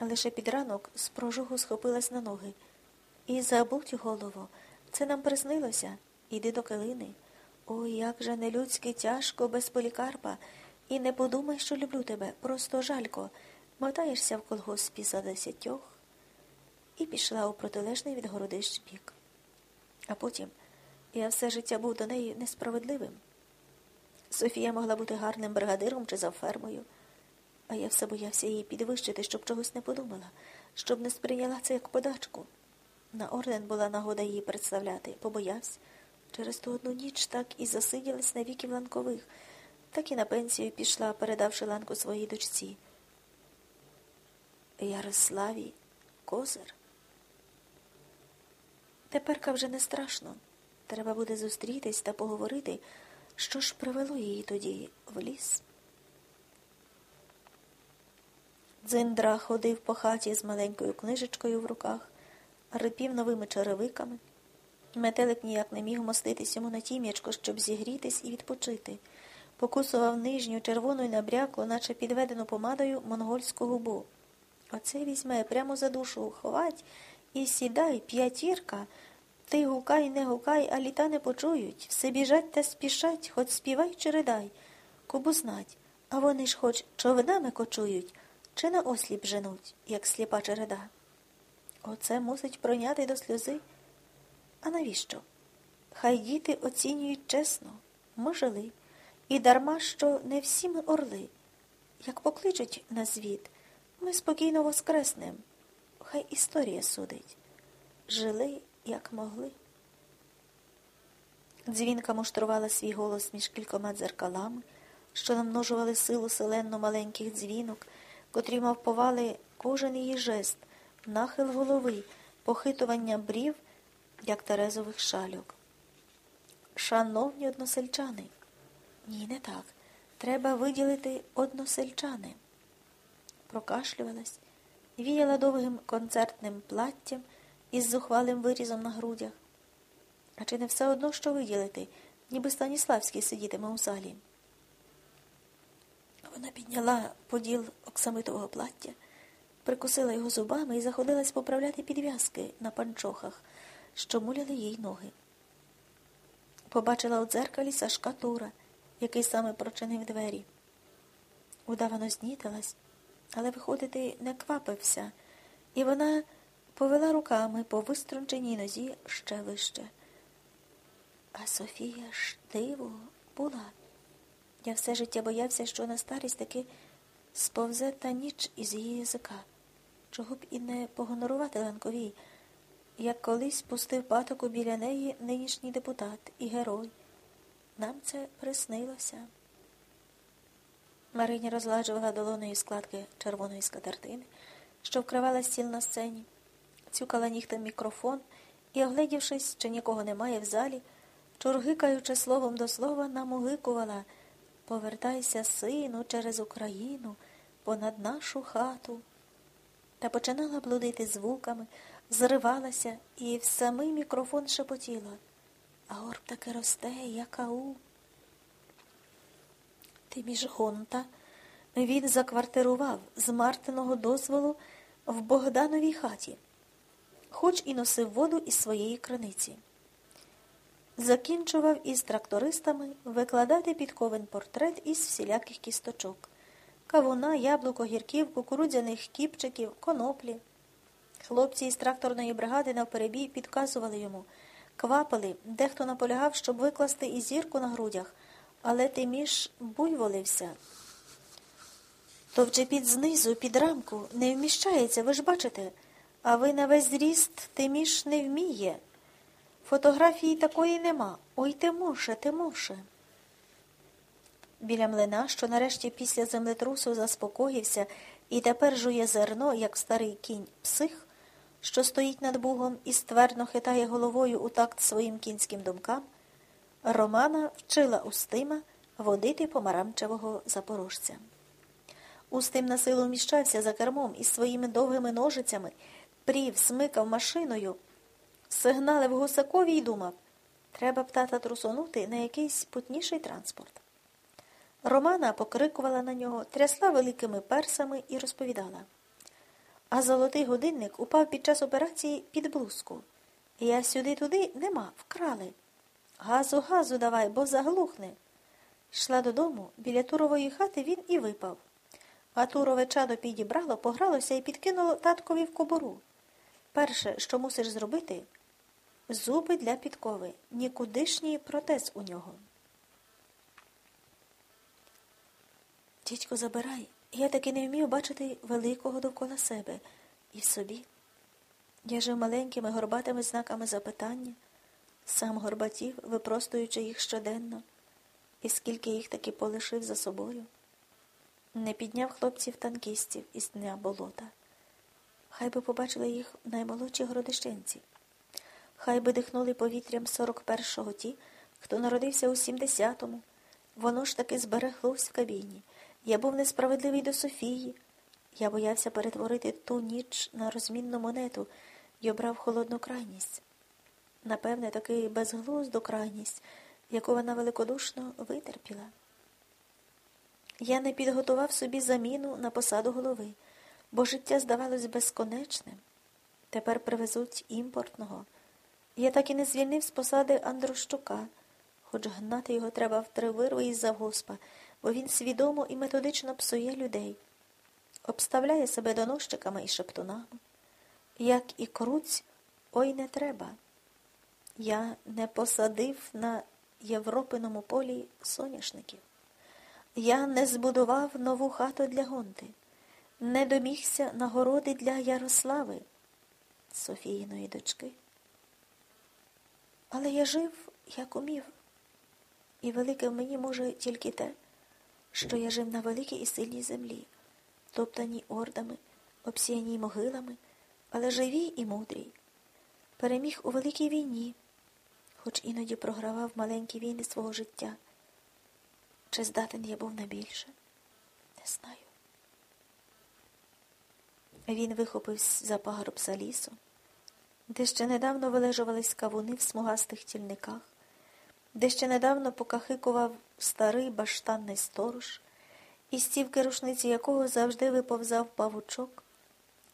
Лише під ранок з прожугу схопилась на ноги. І забудь голову, це нам приснилося. Іди до килини. Ой, як же нелюдськи тяжко без полікарпа. І не подумай, що люблю тебе, просто жалько. Мотаєшся в колгоспі за десятьох. І пішла у протилежний від городищ бік. А потім я все життя був до неї несправедливим. Софія могла бути гарним бригадиром чи завфермою, а я все боявся її підвищити, щоб чогось не подумала, щоб не сприйняла це як подачку. На орден була нагода її представляти, побоявся. Через ту одну ніч так і засиділась на віки в ланкових, так і на пенсію пішла, передавши ланку своїй дочці. Ярославі Козир. Теперка вже не страшно. Треба буде зустрітись та поговорити, що ж привело її тоді в ліс. Дзиндра ходив по хаті з маленькою книжечкою в руках, рипів новими черевиками. Метелик ніяк не міг моститись йому на тім'ячко, щоб зігрітись і відпочити. Покусував нижню червону й набряклу, наче підведену помадою монгольську губу. Оце візьме прямо за душу, ховать і сідай, п'ятірка. Ти гукай, не гукай, а літа не почують. Все біжать та спішать, хоч співай чи ридай. Кубу знать, а вони ж хоч човнами кочують, чи на осліп женуть, як сліпа череда. Оце мусить пройняти до сльози. А навіщо? Хай діти оцінюють чесно, ми жили, і дарма що не всі ми орли. Як покличуть на звіт, ми спокійно воскреснем. Хай історія судить. Жили, як могли. Дзвінка муштрувала свій голос між кількома дзеркалами, що намножували силу селенно маленьких дзвінок, котрі мавпували кожен її жест, нахил голови, похитування брів як терезових шальок. Шановні односельчани. Ні, не так. Треба виділити односельчани. Прокашлювалась, віяла довгим концертним платтям із зухвалим вирізом на грудях. А чи не все одно що виділити, ніби Станіславський сидітиме у залі? Вона підняла поділ оксамитового плаття, прикусила його зубами і заходилась поправляти підв'язки на панчохах що муляли їй ноги. Побачила у дзеркалі Сашка Тура, який саме прочинив двері. Удавано знітилась, але виходити не квапився, і вона повела руками по виструнченій нозі ще вище. А Софія ж диво була. Я все життя боявся, що на старість таки сповзе та ніч із її язика, чого б і не погонорувати Ланковій як колись пустив патоку біля неї нинішній депутат і герой. Нам це приснилося. Мариня розладжувала долоною складки червоної скатертини, що вкривала стіл на сцені, цюкала нігтем мікрофон і, оглядівшись, чи нікого немає в залі, чургикаючи словом до слова, намугикувала Повертайся, сину, через Україну, понад нашу хату. Та починала блудити звуками, зривалася і в самий мікрофон шепотіла. А горб таки росте, як ау. Ти між гонта він заквартирував з Мартиного дозволу в Богдановій хаті, хоч і носив воду із своєї криниці. Закінчував із трактористами викладати під ковен портрет із всіляких кісточок кавуна, яблуко, гірків, кукурудзяних кіпчиків, коноплі. Хлопці із тракторної бригади навперебій підказували йому, квапили, дехто наполягав, щоб викласти і зірку на грудях, але Тиміш буйволився. То під знизу, під рамку, не вміщається, ви ж бачите, а ви на весь зріст Тиміш не вміє. Фотографії такої нема. Ой, Тимоше, Тимоше. Біля млина, що нарешті після землетрусу заспокоївся і тепер жує зерно, як старий кінь псих, що стоїть над Бугом і ствердно хитає головою у такт своїм кінським думкам, Романа вчила Устима водити помаранчевого запорожця. Устим на силу вміщався за кермом із своїми довгими ножицями, прів, смикав машиною, сигналив гусакові й думав треба б тата трусонути на якийсь путніший транспорт. Романа покрикувала на нього, трясла великими персами і розповідала. а золотий годинник упав під час операції під блузку. Я сюди-туди нема, вкрали. Газу, газу давай, бо заглухне. Йшла додому, біля Турової хати він і випав. А Турове чадо підібрало, погралося і підкинуло таткові в кобуру. Перше, що мусиш зробити, зуби для підкови, нікудишній протез у нього. Дідько, забирай. Я таки не вмію бачити великого довкола себе і в собі. Я жив маленькими горбатими знаками запитання, сам горбатів, випростуючи їх щоденно, і скільки їх таки полишив за собою. Не підняв хлопців танкістів із дня болота. Хай би побачили їх наймолодші городищенці. Хай би дихнули повітрям 41-го ті, хто народився у 70-му. Воно ж таки збереглось в кабіні. Я був несправедливий до Софії. Я боявся перетворити ту ніч на розмінну монету і обрав холодну крайність. Напевне, таки безглузду крайність, яку вона великодушно витерпіла. Я не підготував собі заміну на посаду голови, бо життя здавалось безконечним. Тепер привезуть імпортного. Я так і не звільнив з посади Андрощука, хоч гнати його треба в три вирви із завгоспа, бо він свідомо і методично псує людей, обставляє себе доносчиками і шептунами. Як і круць, ой не треба. Я не посадив на Європиному полі соняшників. Я не збудував нову хату для гонти, не домігся нагороди для Ярослави, Софіїної дочки. Але я жив, як умів, і велике в мені може тільки те, що я жив на великій і сильній землі, топтаній ордами, обсіяній могилами, але живій і мудрій. Переміг у великій війні, хоч іноді програвав маленькі війни свого життя. Чи здатен я був на більше? Не знаю. Він вихопив за пагорб лісом, де ще недавно вилежувались кавуни в смугастих тільниках, де ще недавно покахикував старий баштанний сторож, із стівки рушниці якого завжди виповзав павучок,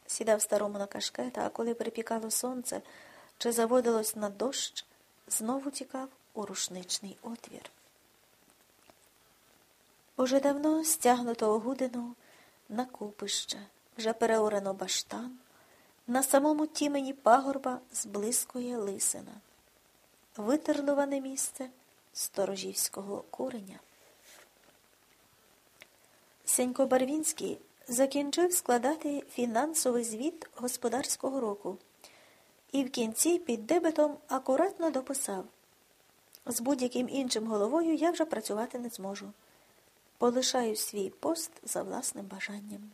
сідав старому на кашкета, а коли припікало сонце чи заводилось на дощ, знову тікав у рушничний отвір. Уже давно стягнуто огудину на купище, вже переорано баштан, на самому тімені пагорба зблискує лисина, витерлуване місце сторожівського куреня. Сенько Барвінський закінчив складати фінансовий звіт господарського року і в кінці під дебетом акуратно дописав з будь-яким іншим головою я вже працювати не зможу. Полишаю свій пост за власним бажанням.